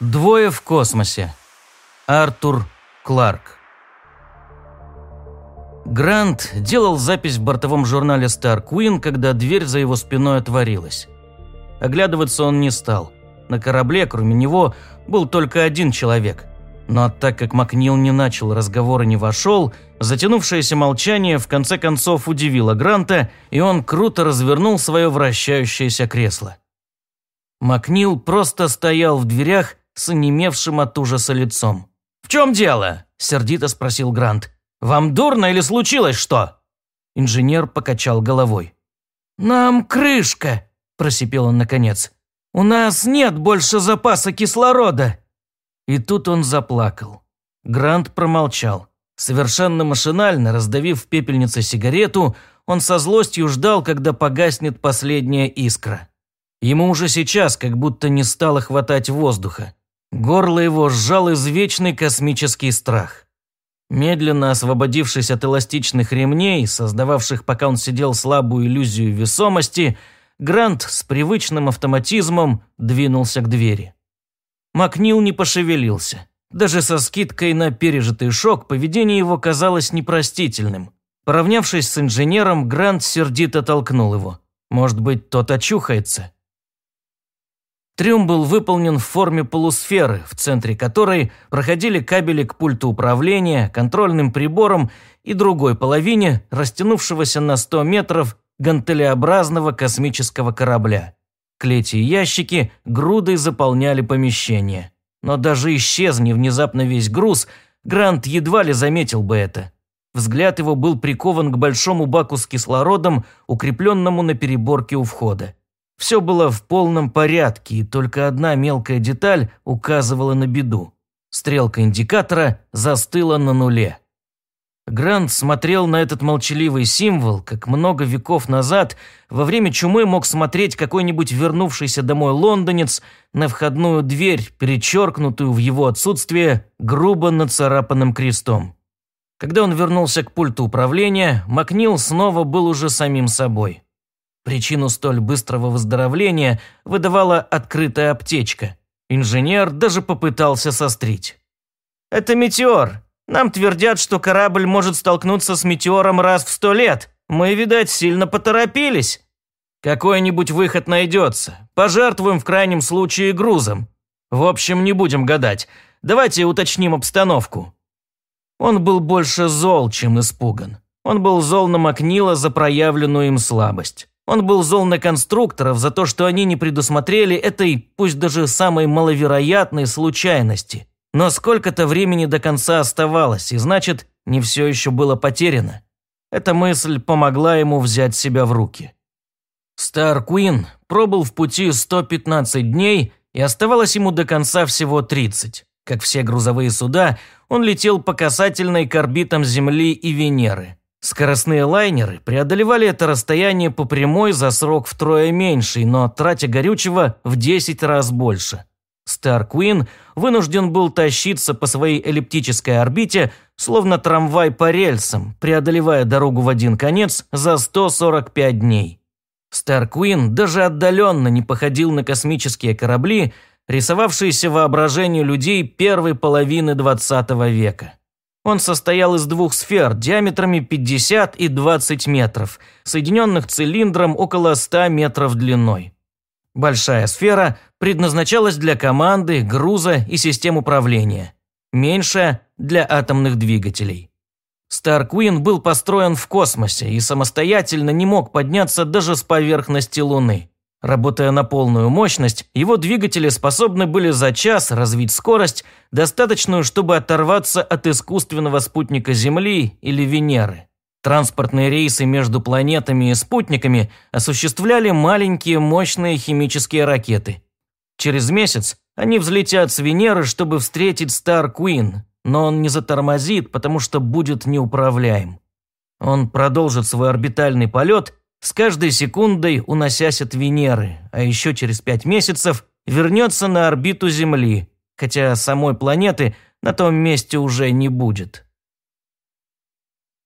Двое в космосе. Артур Кларк. Грант делал запись в бортовом журнале Star Queen, когда дверь за его спиной отворилась. Оглядываться он не стал. На корабле, кроме него, был только один человек. Но так как Макнил не начал разговор и не вошел, затянувшееся молчание в конце концов удивило Гранта, и он круто развернул свое вращающееся кресло. Макнил просто стоял в дверях с онемевшим от ужаса лицом. «В чем дело?» – сердито спросил Грант. «Вам дурно или случилось что?» Инженер покачал головой. «Нам крышка!» – просипел он наконец. «У нас нет больше запаса кислорода!» И тут он заплакал. Грант промолчал. Совершенно машинально, раздавив в пепельнице сигарету, он со злостью ждал, когда погаснет последняя искра. Ему уже сейчас как будто не стало хватать воздуха. Горло его сжал извечный космический страх. Медленно освободившись от эластичных ремней, создававших, пока он сидел, слабую иллюзию весомости, Грант с привычным автоматизмом двинулся к двери. Макнил не пошевелился. Даже со скидкой на пережитый шок поведение его казалось непростительным. Поравнявшись с инженером, Грант сердито толкнул его. Может быть, тот очухается. Трюм был выполнен в форме полусферы, в центре которой проходили кабели к пульту управления, контрольным приборам и другой половине растянувшегося на 100 метров гантелеобразного космического корабля. Клети и ящики грудой заполняли помещение. Но даже исчезни внезапно весь груз, Грант едва ли заметил бы это. Взгляд его был прикован к большому баку с кислородом, укрепленному на переборке у входа. Все было в полном порядке, и только одна мелкая деталь указывала на беду. Стрелка индикатора застыла на нуле. Грант смотрел на этот молчаливый символ, как много веков назад во время чумы мог смотреть какой-нибудь вернувшийся домой лондонец на входную дверь, перечеркнутую в его отсутствие грубо нацарапанным крестом. Когда он вернулся к пульту управления, Макнил снова был уже самим собой. Причину столь быстрого выздоровления выдавала открытая аптечка. Инженер даже попытался сострить. «Это метеор. Нам твердят, что корабль может столкнуться с метеором раз в сто лет. Мы, видать, сильно поторопились. Какой-нибудь выход найдется. Пожертвуем в крайнем случае грузом. В общем, не будем гадать. Давайте уточним обстановку». Он был больше зол, чем испуган. Он был зол на Макнила за проявленную им слабость. Он был зол на конструкторов за то, что они не предусмотрели этой, пусть даже самой маловероятной случайности. Но сколько-то времени до конца оставалось, и значит, не все еще было потеряно. Эта мысль помогла ему взять себя в руки. Стар Куин пробыл в пути 115 дней, и оставалось ему до конца всего 30. Как все грузовые суда, он летел по касательной к орбитам Земли и Венеры. Скоростные лайнеры преодолевали это расстояние по прямой за срок втрое меньший, но тратя горючего в 10 раз больше. Star Queen вынужден был тащиться по своей эллиптической орбите, словно трамвай по рельсам, преодолевая дорогу в один конец за 145 дней. Star Queen даже отдаленно не походил на космические корабли, рисовавшиеся воображению людей первой половины 20 века. Он состоял из двух сфер диаметрами 50 и 20 метров, соединенных цилиндром около 100 метров длиной. Большая сфера предназначалась для команды, груза и систем управления. Меньшая – для атомных двигателей. Star Queen был построен в космосе и самостоятельно не мог подняться даже с поверхности Луны. Работая на полную мощность, его двигатели способны были за час развить скорость, достаточную, чтобы оторваться от искусственного спутника Земли или Венеры. Транспортные рейсы между планетами и спутниками осуществляли маленькие мощные химические ракеты. Через месяц они взлетят с Венеры, чтобы встретить Star Queen, но он не затормозит, потому что будет неуправляем. Он продолжит свой орбитальный полет, с каждой секундой уносясь от Венеры, а еще через пять месяцев вернется на орбиту Земли, хотя самой планеты на том месте уже не будет.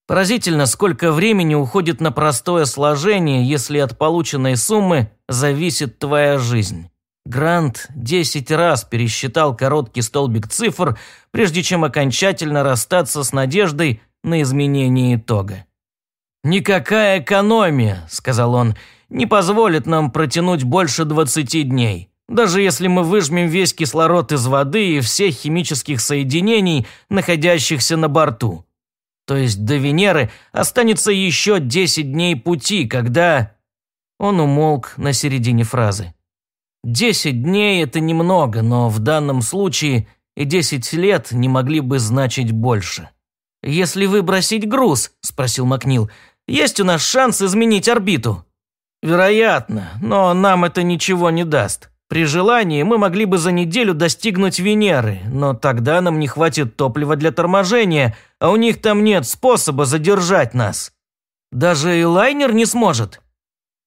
Поразительно, сколько времени уходит на простое сложение, если от полученной суммы зависит твоя жизнь. Грант десять раз пересчитал короткий столбик цифр, прежде чем окончательно расстаться с надеждой на изменение итога. «Никакая экономия», – сказал он, – «не позволит нам протянуть больше двадцати дней. Даже если мы выжмем весь кислород из воды и всех химических соединений, находящихся на борту. То есть до Венеры останется еще десять дней пути, когда...» Он умолк на середине фразы. Десять дней – это немного, но в данном случае и десять лет не могли бы значить больше. «Если выбросить груз», – спросил Макнил, – «есть у нас шанс изменить орбиту?» «Вероятно, но нам это ничего не даст. При желании мы могли бы за неделю достигнуть Венеры, но тогда нам не хватит топлива для торможения, а у них там нет способа задержать нас. Даже и лайнер не сможет».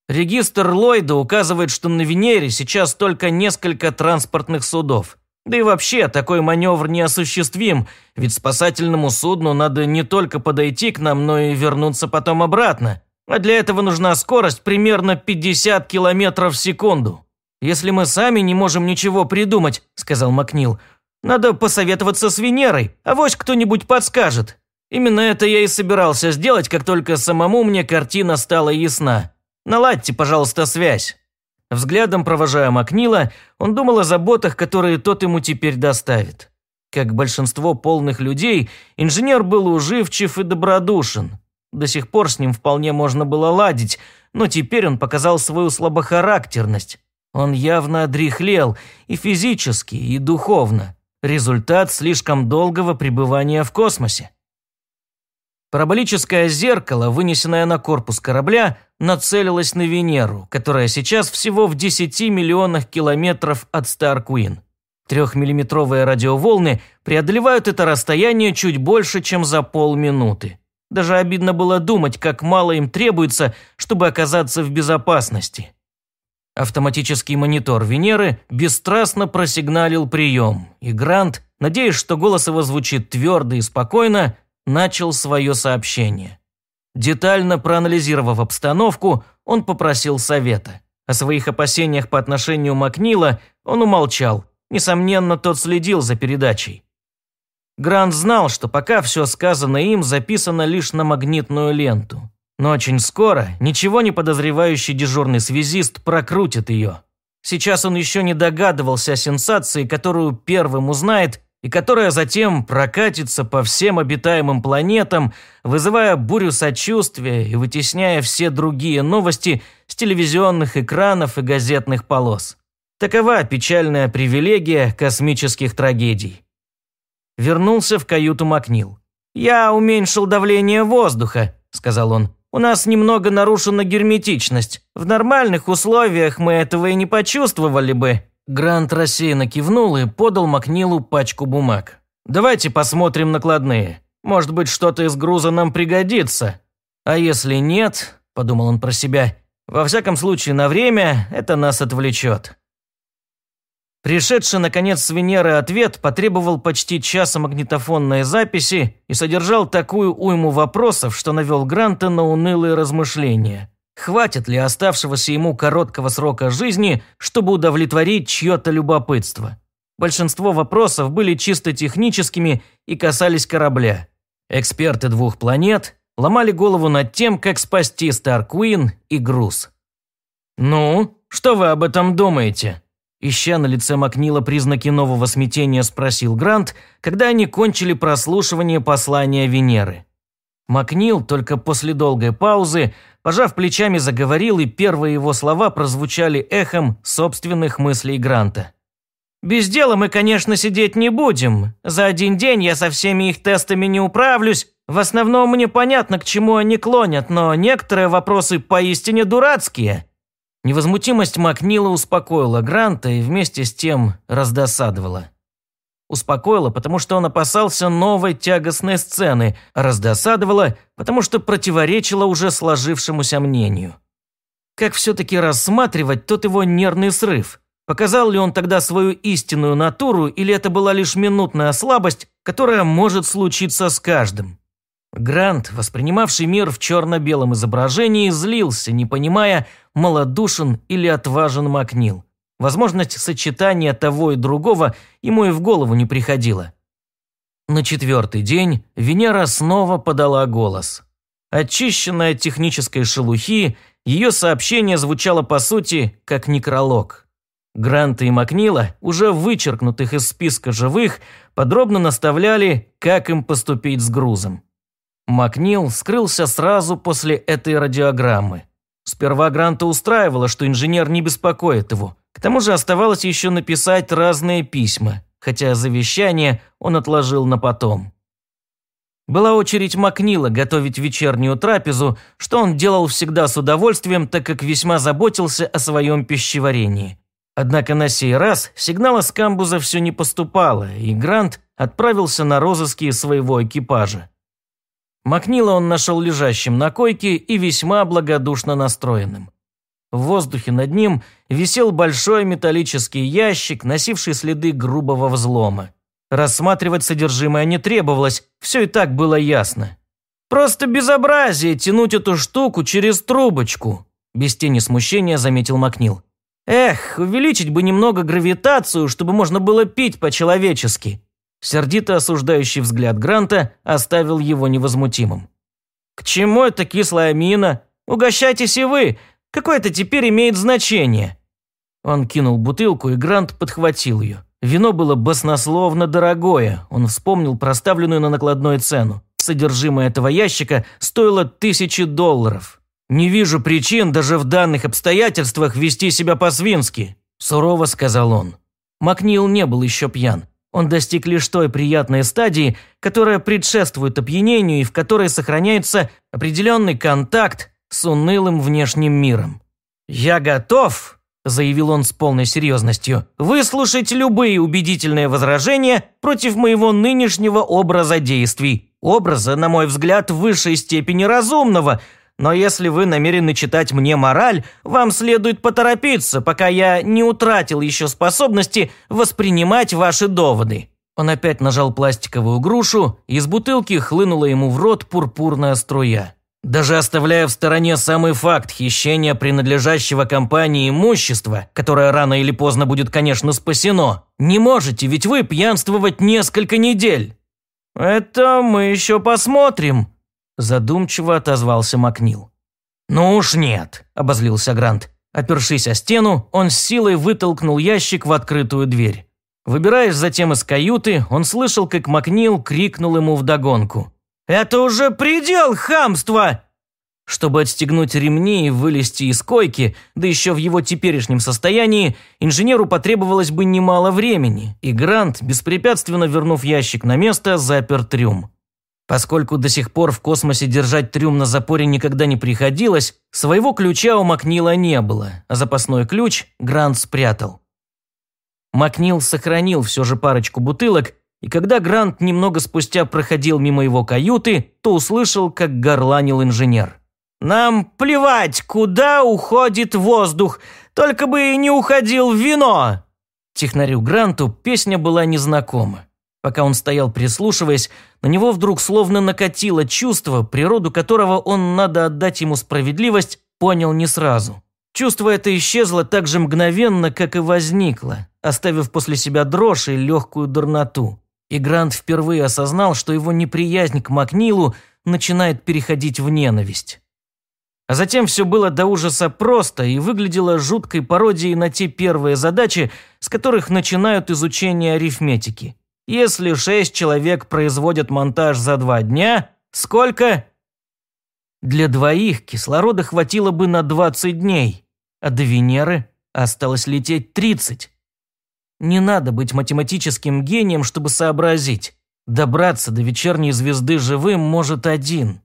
Регистр Ллойда указывает, что на Венере сейчас только несколько транспортных судов. Да и вообще, такой маневр неосуществим, ведь спасательному судну надо не только подойти к нам, но и вернуться потом обратно. А для этого нужна скорость примерно 50 километров в секунду. «Если мы сами не можем ничего придумать», – сказал Макнил, – «надо посоветоваться с Венерой, а вось кто-нибудь подскажет». Именно это я и собирался сделать, как только самому мне картина стала ясна. Наладьте, пожалуйста, связь». Взглядом провожая Макнила, он думал о заботах, которые тот ему теперь доставит. Как большинство полных людей, инженер был уживчив и добродушен. До сих пор с ним вполне можно было ладить, но теперь он показал свою слабохарактерность. Он явно одряхлел и физически, и духовно. Результат слишком долгого пребывания в космосе. Параболическое зеркало, вынесенное на корпус корабля, нацелилось на Венеру, которая сейчас всего в 10 миллионах километров от Старкуин. Трехмиллиметровые радиоволны преодолевают это расстояние чуть больше, чем за полминуты. Даже обидно было думать, как мало им требуется, чтобы оказаться в безопасности. Автоматический монитор Венеры бесстрастно просигналил прием, и Грант, надеясь, что голос его звучит твердо и спокойно, начал свое сообщение. Детально проанализировав обстановку, он попросил совета. О своих опасениях по отношению Макнила он умолчал. Несомненно, тот следил за передачей. Грант знал, что пока все сказанное им записано лишь на магнитную ленту. Но очень скоро ничего не подозревающий дежурный связист прокрутит ее. Сейчас он еще не догадывался о сенсации, которую первым узнает и которая затем прокатится по всем обитаемым планетам, вызывая бурю сочувствия и вытесняя все другие новости с телевизионных экранов и газетных полос. Такова печальная привилегия космических трагедий. Вернулся в каюту Макнил. «Я уменьшил давление воздуха», – сказал он. «У нас немного нарушена герметичность. В нормальных условиях мы этого и не почувствовали бы». Грант рассеянно кивнул и подал Макнилу пачку бумаг. «Давайте посмотрим накладные. Может быть, что-то из груза нам пригодится. А если нет, – подумал он про себя, – во всяком случае на время это нас отвлечет». Пришедший, наконец, с Венеры ответ потребовал почти часа магнитофонной записи и содержал такую уйму вопросов, что навел Гранта на унылые размышления. Хватит ли оставшегося ему короткого срока жизни, чтобы удовлетворить чье-то любопытство? Большинство вопросов были чисто техническими и касались корабля. Эксперты двух планет ломали голову над тем, как спасти Старкуин и груз. «Ну, что вы об этом думаете?» Ища на лице Макнила признаки нового смятения, спросил Грант, когда они кончили прослушивание послания Венеры. Макнил только после долгой паузы Пожав плечами, заговорил, и первые его слова прозвучали эхом собственных мыслей Гранта. «Без дела мы, конечно, сидеть не будем. За один день я со всеми их тестами не управлюсь. В основном мне понятно, к чему они клонят, но некоторые вопросы поистине дурацкие». Невозмутимость Макнила успокоила Гранта и вместе с тем раздосадовала. Успокоило, потому что он опасался новой тягостной сцены, а раздосадовало, потому что противоречило уже сложившемуся мнению. Как все-таки рассматривать тот его нервный срыв? Показал ли он тогда свою истинную натуру, или это была лишь минутная слабость, которая может случиться с каждым? Грант, воспринимавший мир в черно-белом изображении, злился, не понимая, малодушен или отважен Макнил. Возможность сочетания того и другого ему и в голову не приходила. На четвертый день Венера снова подала голос. Очищенная от технической шелухи, ее сообщение звучало по сути как некролог. Гранта и Макнила, уже вычеркнутых из списка живых, подробно наставляли, как им поступить с грузом. Макнил скрылся сразу после этой радиограммы. Сперва Гранта устраивало, что инженер не беспокоит его. К тому же оставалось еще написать разные письма, хотя завещание он отложил на потом. Была очередь Макнила готовить вечернюю трапезу, что он делал всегда с удовольствием, так как весьма заботился о своем пищеварении. Однако на сей раз сигнала с камбуза все не поступало, и Грант отправился на розыски своего экипажа. Макнила он нашел лежащим на койке и весьма благодушно настроенным. В воздухе над ним висел большой металлический ящик, носивший следы грубого взлома. Рассматривать содержимое не требовалось, все и так было ясно. «Просто безобразие тянуть эту штуку через трубочку», без тени смущения заметил Макнил. Эх, увеличить бы немного гравитацию, чтобы можно было пить по-человечески. Сердито осуждающий взгляд Гранта оставил его невозмутимым. «К чему эта кислая мина? Угощайтесь и вы. Какое это теперь имеет значение?» Он кинул бутылку, и Грант подхватил ее. Вино было баснословно дорогое. Он вспомнил проставленную на накладной цену. Содержимое этого ящика стоило тысячи долларов. «Не вижу причин даже в данных обстоятельствах вести себя по-свински», – сурово сказал он. Макнил не был еще пьян. Он достиг лишь той приятной стадии, которая предшествует опьянению и в которой сохраняется определенный контакт с унылым внешним миром. «Я готов», – заявил он с полной серьезностью, – «выслушать любые убедительные возражения против моего нынешнего образа действий. Образа, на мой взгляд, в высшей степени разумного – но если вы намерены читать мне мораль, вам следует поторопиться, пока я не утратил еще способности воспринимать ваши доводы». Он опять нажал пластиковую грушу, и из бутылки хлынула ему в рот пурпурная струя. Даже оставляя в стороне самый факт хищения принадлежащего компании имущества, которое рано или поздно будет, конечно, спасено, не можете ведь вы пьянствовать несколько недель. «Это мы еще посмотрим», Задумчиво отозвался Макнил. «Ну уж нет», – обозлился Грант. Опершись о стену, он с силой вытолкнул ящик в открытую дверь. Выбираясь затем из каюты, он слышал, как Макнил крикнул ему вдогонку. «Это уже предел хамства!» Чтобы отстегнуть ремни и вылезти из койки, да еще в его теперешнем состоянии, инженеру потребовалось бы немало времени, и Грант, беспрепятственно вернув ящик на место, запер трюм. Поскольку до сих пор в космосе держать трюм на запоре никогда не приходилось, своего ключа у Макнила не было, а запасной ключ Грант спрятал. Макнил сохранил все же парочку бутылок, и когда Грант немного спустя проходил мимо его каюты, то услышал, как горланил инженер. «Нам плевать, куда уходит воздух, только бы не уходил вино!» Технарю Гранту песня была незнакома. Пока он стоял прислушиваясь, на него вдруг словно накатило чувство, природу которого он, надо отдать ему справедливость, понял не сразу. Чувство это исчезло так же мгновенно, как и возникло, оставив после себя дрожь и легкую дурноту. И Грант впервые осознал, что его неприязнь к Макнилу начинает переходить в ненависть. А затем все было до ужаса просто и выглядело жуткой пародией на те первые задачи, с которых начинают изучение арифметики. Если шесть человек производят монтаж за два дня, сколько? Для двоих кислорода хватило бы на 20 дней, а до Венеры осталось лететь 30. Не надо быть математическим гением, чтобы сообразить. Добраться до вечерней звезды живым может один.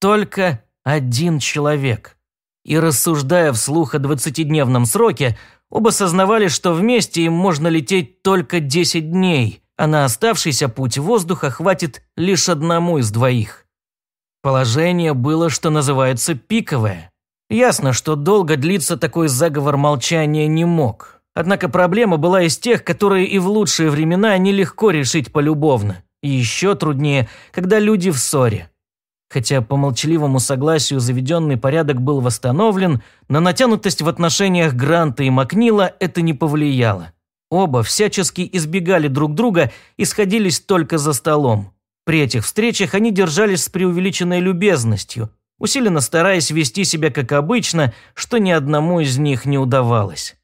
Только один человек. И рассуждая вслух о двадцатидневном сроке, оба сознавали, что вместе им можно лететь только 10 дней – а на оставшийся путь воздуха хватит лишь одному из двоих. Положение было, что называется, пиковое. Ясно, что долго длиться такой заговор молчания не мог. Однако проблема была из тех, которые и в лучшие времена нелегко решить полюбовно. И еще труднее, когда люди в ссоре. Хотя по молчаливому согласию заведенный порядок был восстановлен, на натянутость в отношениях Гранта и Макнила это не повлияло. Оба всячески избегали друг друга и сходились только за столом. При этих встречах они держались с преувеличенной любезностью, усиленно стараясь вести себя как обычно, что ни одному из них не удавалось.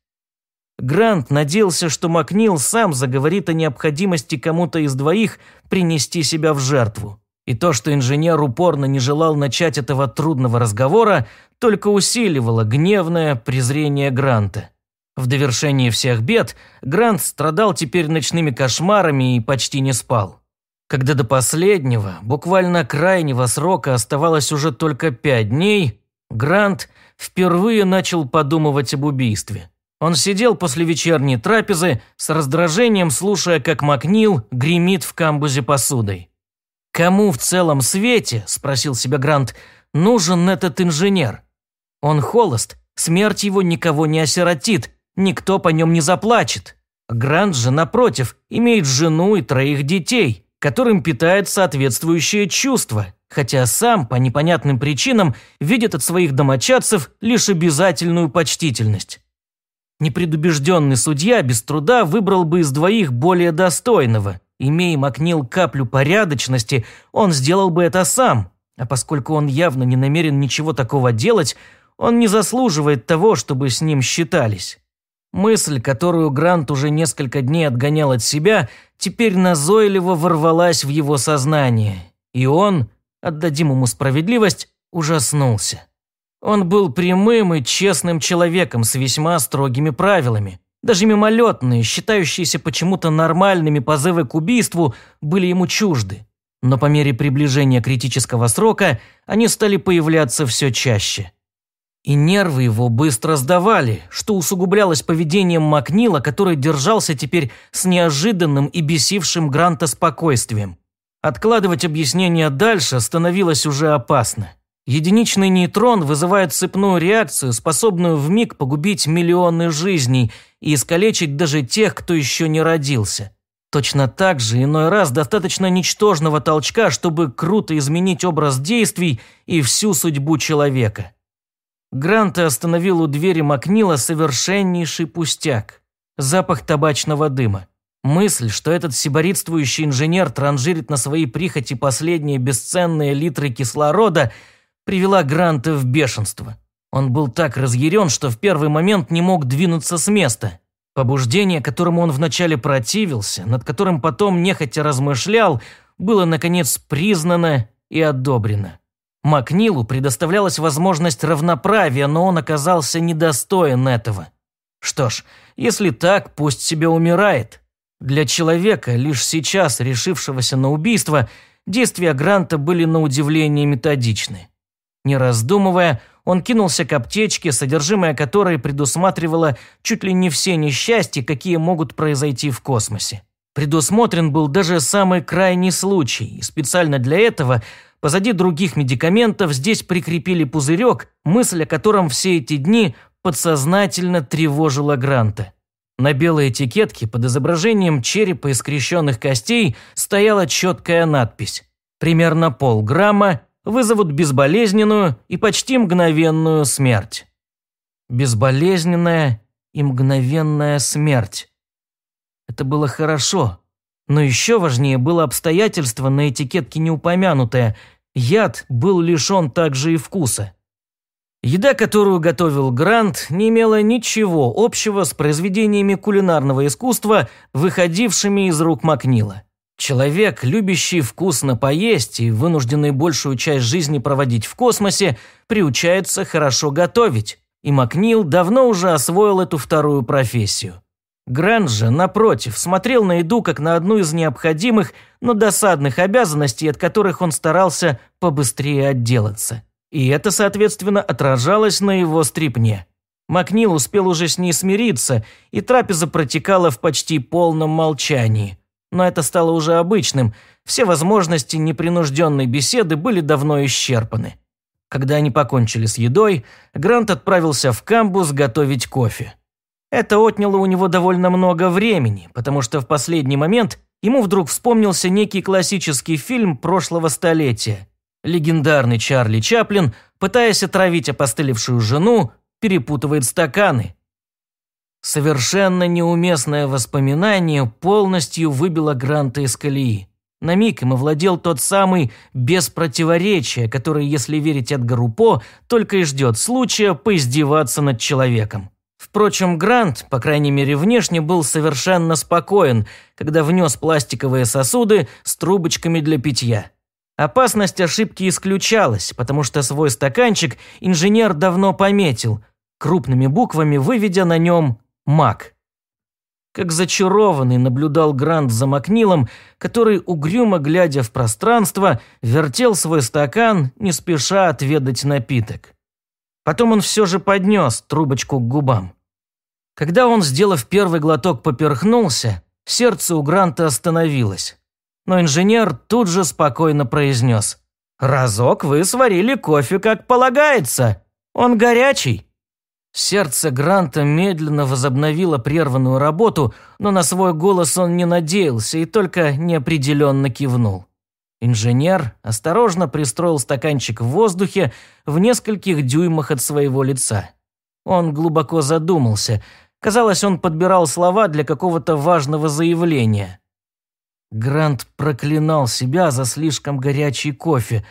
Грант надеялся, что Макнил сам заговорит о необходимости кому-то из двоих принести себя в жертву. И то, что инженер упорно не желал начать этого трудного разговора, только усиливало гневное презрение Гранта. В довершении всех бед Грант страдал теперь ночными кошмарами и почти не спал. Когда до последнего, буквально крайнего срока оставалось уже только пять дней, Грант впервые начал подумывать об убийстве. Он сидел после вечерней трапезы с раздражением, слушая, как Макнил гремит в камбузе посудой. «Кому в целом свете, – спросил себя Грант, – нужен этот инженер? Он холост, смерть его никого не осиротит, никто по нем не заплачет. Грант же, напротив, имеет жену и троих детей, которым питает соответствующее чувство, хотя сам, по непонятным причинам, видит от своих домочадцев лишь обязательную почтительность. Непредубежденный судья без труда выбрал бы из двоих более достойного. Имея Макнил каплю порядочности, он сделал бы это сам, а поскольку он явно не намерен ничего такого делать, он не заслуживает того, чтобы с ним считались. Мысль, которую Грант уже несколько дней отгонял от себя, теперь назойливо ворвалась в его сознание, и он, отдадим ему справедливость, ужаснулся. Он был прямым и честным человеком с весьма строгими правилами. Даже мимолетные, считающиеся почему-то нормальными позывы к убийству, были ему чужды. Но по мере приближения критического срока они стали появляться все чаще. И нервы его быстро сдавали, что усугублялось поведением Макнила, который держался теперь с неожиданным и бесившим Гранта спокойствием. Откладывать объяснение дальше становилось уже опасно. Единичный нейтрон вызывает цепную реакцию, способную вмиг погубить миллионы жизней и искалечить даже тех, кто еще не родился. Точно так же иной раз достаточно ничтожного толчка, чтобы круто изменить образ действий и всю судьбу человека. Гранта остановил у двери Макнила совершеннейший пустяк. Запах табачного дыма. Мысль, что этот сиборитствующий инженер транжирит на свои прихоти последние бесценные литры кислорода, привела Гранта в бешенство. Он был так разъярен, что в первый момент не мог двинуться с места. Побуждение, которому он вначале противился, над которым потом нехотя размышлял, было, наконец, признано и одобрено. Макнилу предоставлялась возможность равноправия, но он оказался недостоин этого. Что ж, если так, пусть себе умирает. Для человека, лишь сейчас решившегося на убийство, действия Гранта были на удивление методичны. Не раздумывая, он кинулся к аптечке, содержимое которой предусматривало чуть ли не все несчастья, какие могут произойти в космосе. Предусмотрен был даже самый крайний случай, и специально для этого – Позади других медикаментов здесь прикрепили пузырек, мысль о котором все эти дни подсознательно тревожила Гранта. На белой этикетке под изображением черепа и скрещенных костей стояла четкая надпись «Примерно полграмма вызовут безболезненную и почти мгновенную смерть». Безболезненная и мгновенная смерть. Это было хорошо. Но еще важнее было обстоятельство на этикетке не упомянутое – яд был лишен также и вкуса. Еда, которую готовил Грант, не имела ничего общего с произведениями кулинарного искусства, выходившими из рук Макнила. Человек, любящий вкусно поесть и вынужденный большую часть жизни проводить в космосе, приучается хорошо готовить, и Макнил давно уже освоил эту вторую профессию. Грант же, напротив, смотрел на еду как на одну из необходимых, но досадных обязанностей, от которых он старался побыстрее отделаться. И это, соответственно, отражалось на его стрипне. Макнил успел уже с ней смириться, и трапеза протекала в почти полном молчании. Но это стало уже обычным, все возможности непринужденной беседы были давно исчерпаны. Когда они покончили с едой, Грант отправился в камбус готовить кофе. Это отняло у него довольно много времени, потому что в последний момент ему вдруг вспомнился некий классический фильм прошлого столетия. Легендарный Чарли Чаплин, пытаясь отравить опостылевшую жену, перепутывает стаканы. Совершенно неуместное воспоминание полностью выбило Гранта из колеи. На миг им овладел тот самый без противоречия, который, если верить Эдгару По, только и ждет случая поиздеваться над человеком. Впрочем, Грант, по крайней мере внешне, был совершенно спокоен, когда внес пластиковые сосуды с трубочками для питья. Опасность ошибки исключалась, потому что свой стаканчик инженер давно пометил, крупными буквами выведя на нем «Мак». Как зачарованный наблюдал Грант за Макнилом, который, угрюмо глядя в пространство, вертел свой стакан, не спеша отведать напиток. Потом он все же поднес трубочку к губам. Когда он, сделав первый глоток, поперхнулся, сердце у Гранта остановилось. Но инженер тут же спокойно произнес. «Разок вы сварили кофе, как полагается. Он горячий». Сердце Гранта медленно возобновило прерванную работу, но на свой голос он не надеялся и только неопределенно кивнул. Инженер осторожно пристроил стаканчик в воздухе в нескольких дюймах от своего лица. Он глубоко задумался. Казалось, он подбирал слова для какого-то важного заявления. Грант проклинал себя за слишком горячий кофе.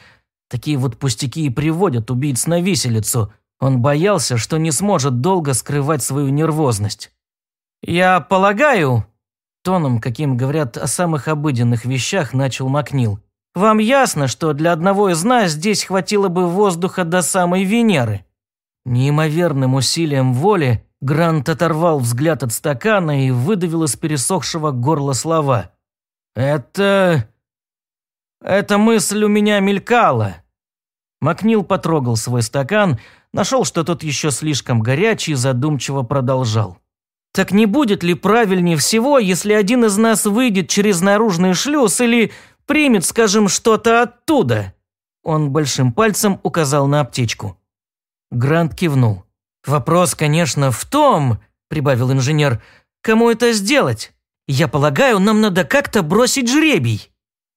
Такие вот пустяки и приводят убийц на виселицу – он боялся, что не сможет долго скрывать свою нервозность. «Я полагаю», – тоном, каким говорят о самых обыденных вещах, начал Макнил, «вам ясно, что для одного из нас здесь хватило бы воздуха до самой Венеры». Неимоверным усилием воли Грант оторвал взгляд от стакана и выдавил из пересохшего горла слова. «Это... эта мысль у меня мелькала». Макнил потрогал свой стакан, нашел, что тот еще слишком горячий, задумчиво продолжал. «Так не будет ли правильнее всего, если один из нас выйдет через наружный шлюз или примет, скажем, что-то оттуда?» Он большим пальцем указал на аптечку. Грант кивнул. «Вопрос, конечно, в том, – прибавил инженер, – кому это сделать? Я полагаю, нам надо как-то бросить жребий».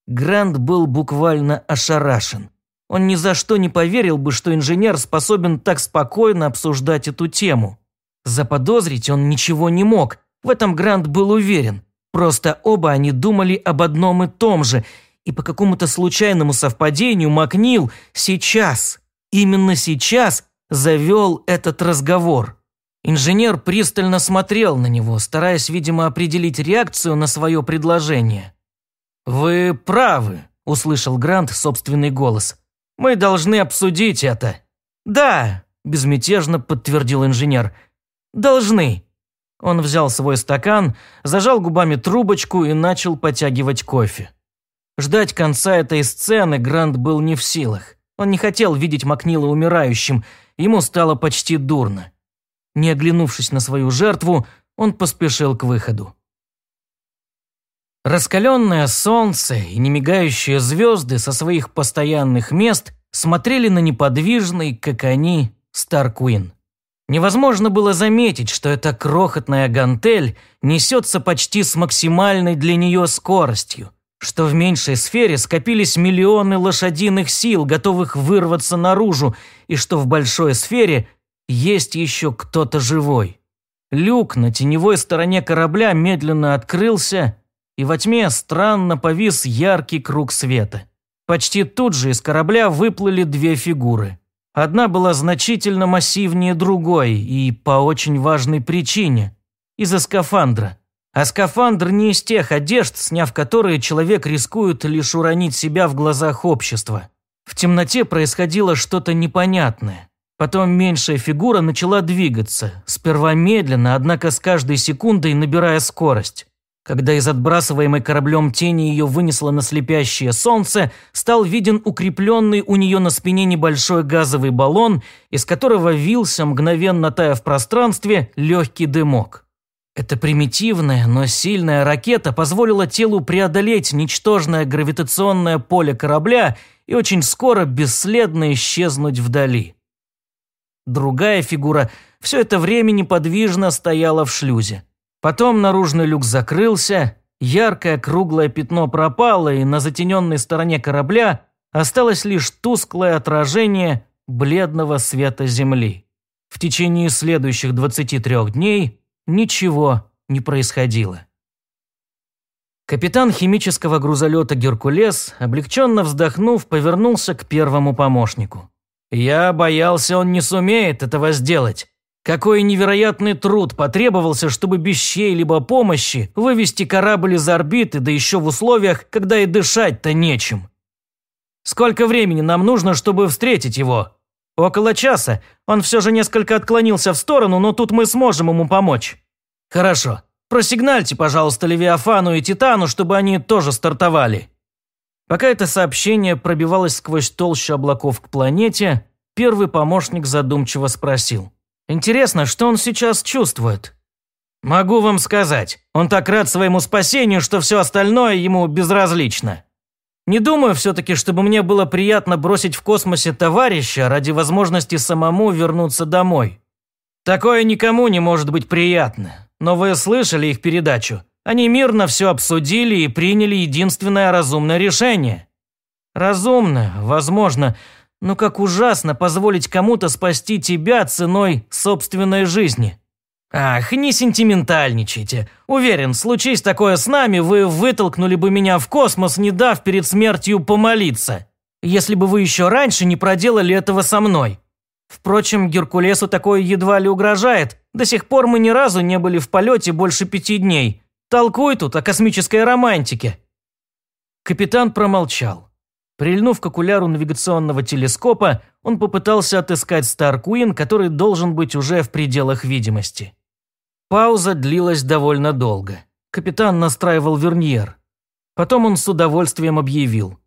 Грант был буквально ошарашен. Он ни за что не поверил бы, что инженер способен так спокойно обсуждать эту тему. Заподозрить он ничего не мог, в этом Грант был уверен. Просто оба они думали об одном и том же, и по какому-то случайному совпадению Макнил сейчас, именно сейчас, завел этот разговор. Инженер пристально смотрел на него, стараясь, видимо, определить реакцию на свое предложение. «Вы правы», – услышал Грант собственный голос. Мы должны обсудить это». «Да», – безмятежно подтвердил инженер. «Должны». Он взял свой стакан, зажал губами трубочку и начал потягивать кофе. Ждать конца этой сцены Грант был не в силах. Он не хотел видеть Макнила умирающим, ему стало почти дурно. Не оглянувшись на свою жертву, он поспешил к выходу. Раскаленное солнце и немигающие звезды со своих постоянных мест смотрели на неподвижный, как они, Старкуин. Невозможно было заметить, что эта крохотная гантель несется почти с максимальной для нее скоростью, что в меньшей сфере скопились миллионы лошадиных сил, готовых вырваться наружу, и что в большой сфере есть еще кто-то живой. Люк на теневой стороне корабля медленно открылся, и во тьме странно повис яркий круг света. Почти тут же из корабля выплыли две фигуры. Одна была значительно массивнее другой и по очень важной причине – из-за скафандра. А скафандр не из тех одежд, сняв которые человек рискует лишь уронить себя в глазах общества. В темноте происходило что-то непонятное. Потом меньшая фигура начала двигаться, сперва медленно, однако с каждой секундой набирая скорость. Когда из отбрасываемой кораблем тени ее вынесло на слепящее солнце, стал виден укрепленный у нее на спине небольшой газовый баллон, из которого вился, мгновенно тая в пространстве, легкий дымок. Эта примитивная, но сильная ракета позволила телу преодолеть ничтожное гравитационное поле корабля и очень скоро бесследно исчезнуть вдали. Другая фигура все это время неподвижно стояла в шлюзе. Потом наружный люк закрылся, яркое круглое пятно пропало, и на затененной стороне корабля Осталось лишь тусклое отражение бледного света Земли. В течение следующих 23 дней ничего не происходило. Капитан химического грузолета «Геркулес», облегченно вздохнув, повернулся к первому помощнику. «Я боялся, он не сумеет этого сделать. Какой невероятный труд потребовался, чтобы без чьей-либо помощи вывести корабль из орбиты, да еще в условиях, когда и дышать-то нечем. Сколько времени нам нужно, чтобы встретить его? Около часа. Он все же несколько отклонился в сторону, но тут мы сможем ему помочь. Хорошо. Просигнальте, пожалуйста, Левиафану и Титану, чтобы они тоже стартовали. Пока это сообщение пробивалось сквозь толщу облаков к планете, первый помощник задумчиво спросил. Интересно, что он сейчас чувствует? Могу вам сказать, он так рад своему спасению, что все остальное ему безразлично. Не думаю все-таки, чтобы мне было приятно бросить в космосе товарища ради возможности самому вернуться домой. Такое никому не может быть приятно. Но вы слышали их передачу. Они мирно все обсудили и приняли единственное разумное решение. Разумное, возможно, но как ужасно позволить кому-то спасти тебя ценой собственной жизни. Ах, не сентиментальничайте. Уверен, случись такое с нами, вы вытолкнули бы меня в космос, не дав перед смертью помолиться. Если бы вы еще раньше не проделали этого со мной. Впрочем, Геркулесу такое едва ли угрожает. До сих пор мы ни разу не были в полете больше пяти дней. Толкуй тут о космической романтике. Капитан промолчал. Прильнув к окуляру навигационного телескопа, он попытался отыскать Стар Куин, который должен быть уже в пределах видимости. Пауза длилась довольно долго. Капитан настраивал верньер. Потом он с удовольствием объявил.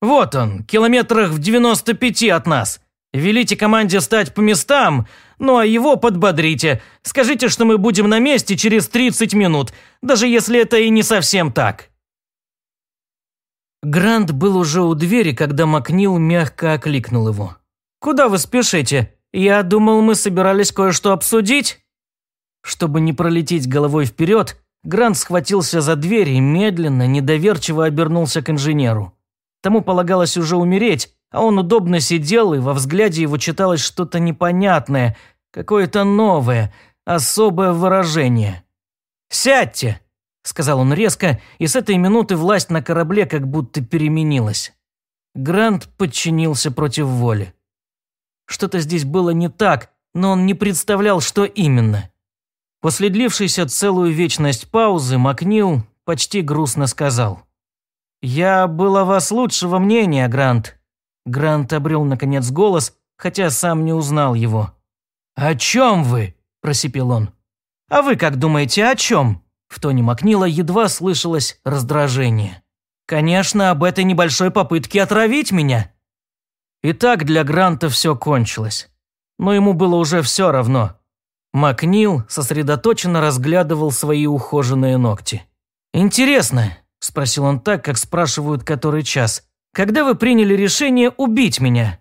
«Вот он, километрах в 95 от нас. Велите команде стать по местам, ну а его подбодрите. Скажите, что мы будем на месте через 30 минут, даже если это и не совсем так». Грант был уже у двери, когда Макнил мягко окликнул его. «Куда вы спешите? Я думал, мы собирались кое-что обсудить». Чтобы не пролететь головой вперед, Грант схватился за дверь и медленно, недоверчиво обернулся к инженеру. Тому полагалось уже умереть, а он удобно сидел, и во взгляде его читалось что-то непонятное, какое-то новое, особое выражение. «Сядьте!» – сказал он резко, и с этой минуты власть на корабле как будто переменилась. Грант подчинился против воли. Что-то здесь было не так, но он не представлял, что именно. После длившейся целую вечность паузы Макнил почти грустно сказал. «Я был о вас лучшего мнения, Грант». Грант обрел, наконец, голос, хотя сам не узнал его. «О чем вы?» – просипел он. «А вы как думаете, о чем?» В тоне Макнила едва слышалось раздражение. «Конечно, об этой небольшой попытке отравить меня». И так для Гранта все кончилось. Но ему было уже все равно. Макнил сосредоточенно разглядывал свои ухоженные ногти. «Интересно», – спросил он так, как спрашивают который час, «когда вы приняли решение убить меня?»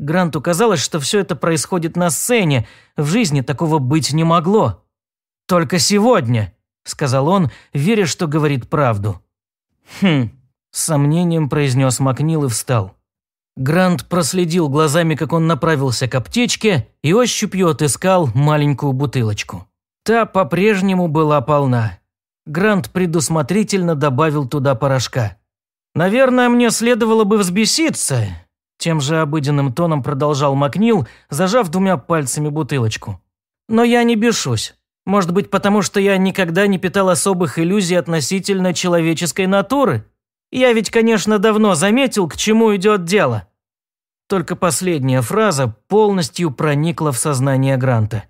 Гранту казалось, что все это происходит на сцене, в жизни такого быть не могло. «Только сегодня», сказал он, веря, что говорит правду. «Хм», – с сомнением произнес Макнил и встал. Грант проследил глазами, как он направился к аптечке и ощупью отыскал маленькую бутылочку. Та по-прежнему была полна. Грант предусмотрительно добавил туда порошка. «Наверное, мне следовало бы взбеситься», – тем же обыденным тоном продолжал Макнил, зажав двумя пальцами бутылочку. «Но я не бешусь. Может быть, потому что я никогда не питал особых иллюзий относительно человеческой натуры? Я ведь, конечно, давно заметил, к чему идет дело. Только последняя фраза полностью проникла в сознание Гранта.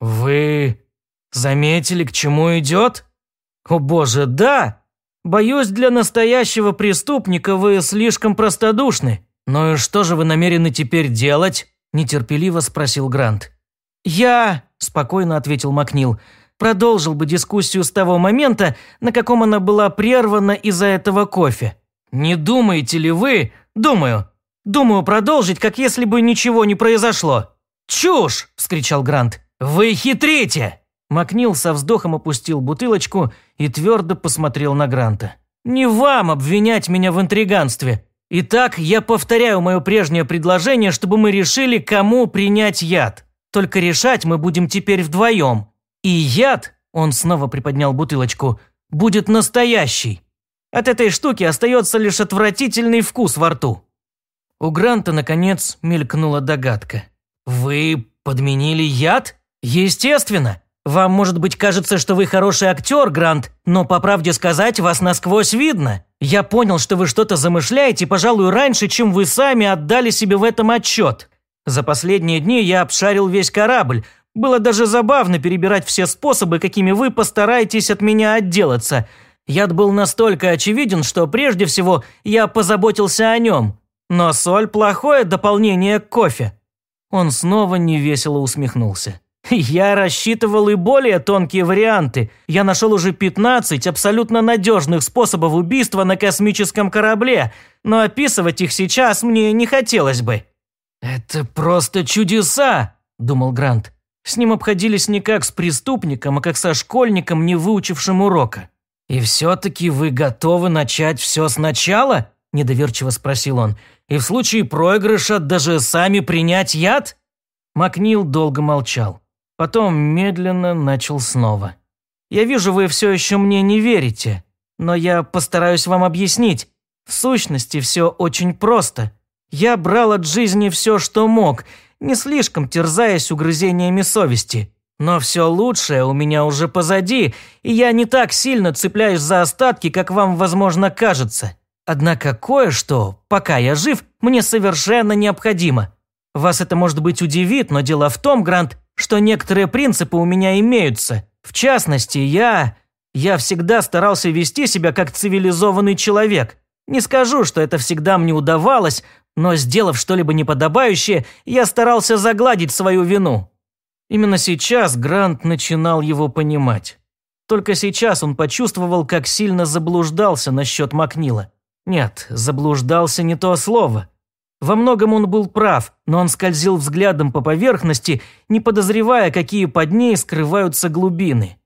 «Вы заметили, к чему идет?» «О боже, да! Боюсь, для настоящего преступника вы слишком простодушны. Ну и что же вы намерены теперь делать?» – нетерпеливо спросил Грант. «Я...» спокойно ответил Макнил. Продолжил бы дискуссию с того момента, на каком она была прервана из-за этого кофе. Не думаете ли вы? Думаю. Думаю продолжить, как если бы ничего не произошло. Чушь! вскричал Грант. Вы хитрите! Макнил со вздохом опустил бутылочку и твердо посмотрел на Гранта. «Не вам обвинять меня в интриганстве. Итак, я повторяю мое прежнее предложение, чтобы мы решили, кому принять яд. Только решать мы будем теперь вдвоем. И яд, он снова приподнял бутылочку, будет настоящий. От этой штуки остается лишь отвратительный вкус во рту. У Гранта, наконец, мелькнула догадка. «Вы подменили яд? Естественно. Вам, может быть, кажется, что вы хороший актер, Грант, но, по правде сказать, вас насквозь видно. Я понял, что вы что-то замышляете, пожалуй, раньше, чем вы сами отдали себе в этом отчет. За последние дни я обшарил весь корабль. Было даже забавно перебирать все способы, какими вы постараетесь от меня отделаться. Яд был настолько очевиден, что прежде всего я позаботился о нем. Но соль – плохое дополнение к кофе». Он снова невесело усмехнулся. Я рассчитывал и более тонкие варианты. Я нашел уже 15 абсолютно надежных способов убийства на космическом корабле, но описывать их сейчас мне не хотелось бы. «Это просто чудеса!» – думал Грант. С ним обходились не как с преступником, а как со школьником, не выучившим урока. «И все-таки вы готовы начать все сначала?» – недоверчиво спросил он. «И в случае проигрыша даже сами принять яд?» Макнил долго молчал. Потом медленно начал снова. «Я вижу, вы все еще мне не верите, но я постараюсь вам объяснить. В сущности, все очень просто. Я брал от жизни все, что мог, не слишком терзаясь угрызениями совести. Но все лучшее у меня уже позади, и я не так сильно цепляюсь за остатки, как вам, возможно, кажется. Однако кое-что, пока я жив, мне совершенно необходимо. Вас это, может быть, удивит, но дело в том, Грант, что некоторые принципы у меня имеются. В частности, я... Я всегда старался вести себя как цивилизованный человек. Не скажу, что это всегда мне удавалось, но сделав что-либо неподобающее, я старался загладить свою вину. Именно сейчас Грант начинал его понимать. Только сейчас он почувствовал, как сильно заблуждался насчет Макнила. Нет, заблуждался не то слово. Во многом он был прав, но он скользил взглядом по поверхности, не подозревая, какие под ней скрываются глубины.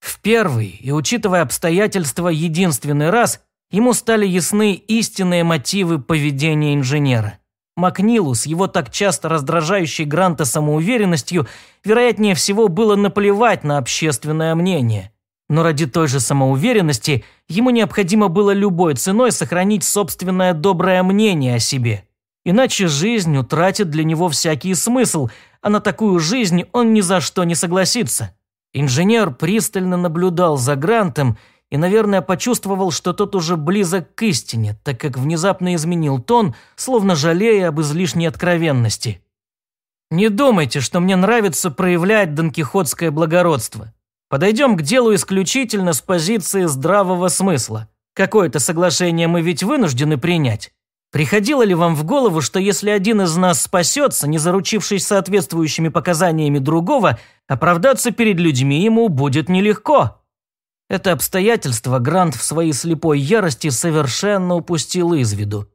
В первый, и учитывая обстоятельства, единственный раз ему стали ясны истинные мотивы поведения инженера. Макнилу с его так часто раздражающей Гранта самоуверенностью, вероятнее всего, было наплевать на общественное мнение. Но ради той же самоуверенности ему необходимо было любой ценой сохранить собственное доброе мнение о себе. Иначе жизнь утратит для него всякий смысл, а на такую жизнь он ни за что не согласится. Инженер пристально наблюдал за Грантом и, наверное, почувствовал, что тот уже близок к истине, так как внезапно изменил тон, словно жалея об излишней откровенности. «Не думайте, что мне нравится проявлять донкихотское благородство. Подойдем к делу исключительно с позиции здравого смысла. Какое-то соглашение мы ведь вынуждены принять. Приходило ли вам в голову, что если один из нас спасется, не заручившись соответствующими показаниями другого, оправдаться перед людьми ему будет нелегко? Это обстоятельство Грант в своей слепой ярости совершенно упустил из виду.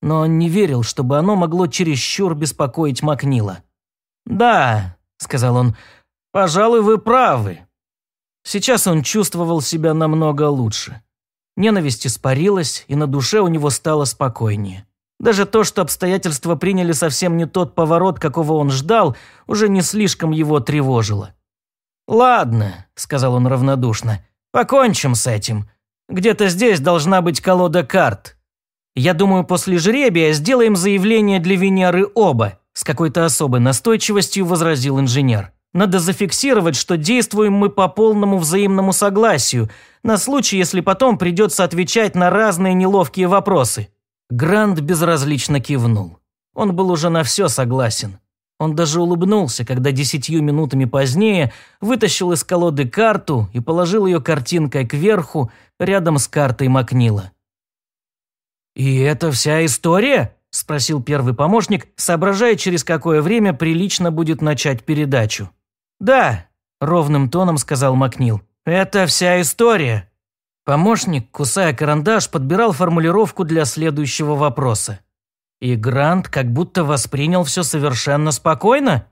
Но он не верил, чтобы оно могло чересчур беспокоить Макнила. «Да», — сказал он, — «пожалуй, вы правы». Сейчас он чувствовал себя намного лучше. Ненависть испарилась, и на душе у него стало спокойнее. Даже то, что обстоятельства приняли совсем не тот поворот, какого он ждал, уже не слишком его тревожило. «Ладно», – сказал он равнодушно, – «покончим с этим. Где-то здесь должна быть колода карт. Я думаю, после жребия сделаем заявление для Венеры оба», – с какой-то особой настойчивостью возразил инженер. Надо зафиксировать, что действуем мы по полному взаимному согласию, на случай, если потом придется отвечать на разные неловкие вопросы». Грант безразлично кивнул. Он был уже на все согласен. Он даже улыбнулся, когда десятью минутами позднее вытащил из колоды карту и положил ее картинкой кверху, рядом с картой Макнила. «И это вся история?» – спросил первый помощник, соображая, через какое время прилично будет начать передачу. «Да», – ровным тоном сказал Макнил. «Это вся история». Помощник, кусая карандаш, подбирал формулировку для следующего вопроса. И Грант как будто воспринял все совершенно спокойно.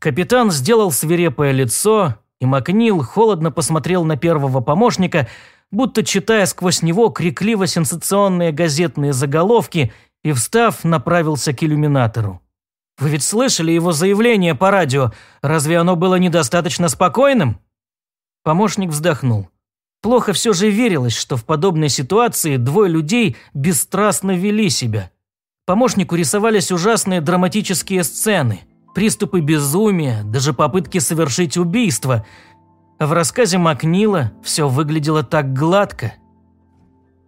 Капитан сделал свирепое лицо, и Макнил холодно посмотрел на первого помощника, будто читая сквозь него крикливо-сенсационные газетные заголовки и, встав, направился к иллюминатору. «Вы ведь слышали его заявление по радио? Разве оно было недостаточно спокойным?» Помощник вздохнул. Плохо все же верилось, что в подобной ситуации двое людей бесстрастно вели себя. Помощнику рисовались ужасные драматические сцены, приступы безумия, даже попытки совершить убийство. А в рассказе Макнила все выглядело так гладко.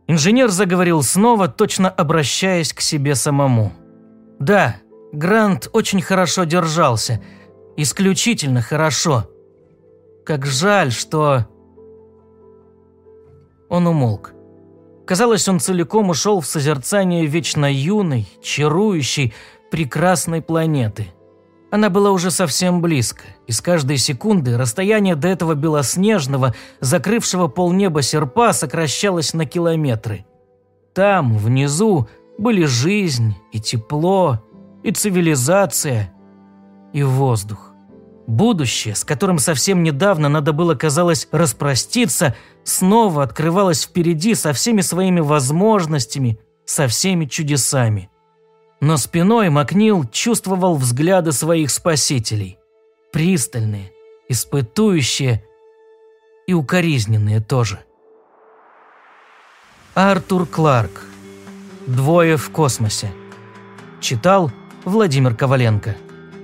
Инженер заговорил снова, точно обращаясь к себе самому. «Да, Грант очень хорошо держался. Исключительно хорошо. Как жаль, что...» Он умолк. Казалось, он целиком ушел в созерцание вечно юной, чарующей, прекрасной планеты. Она была уже совсем близко, и с каждой секунды расстояние до этого белоснежного, закрывшего полнеба серпа сокращалось на километры. Там, внизу, были жизнь и тепло, и цивилизация, и воздух. Будущее, с которым совсем недавно надо было, казалось, распроститься, снова открывалось впереди со всеми своими возможностями, со всеми чудесами. Но спиной Макнил чувствовал взгляды своих спасителей. Пристальные, испытующие и укоризненные тоже. Артур Кларк. Двое в космосе. Читал Владимир Коваленко.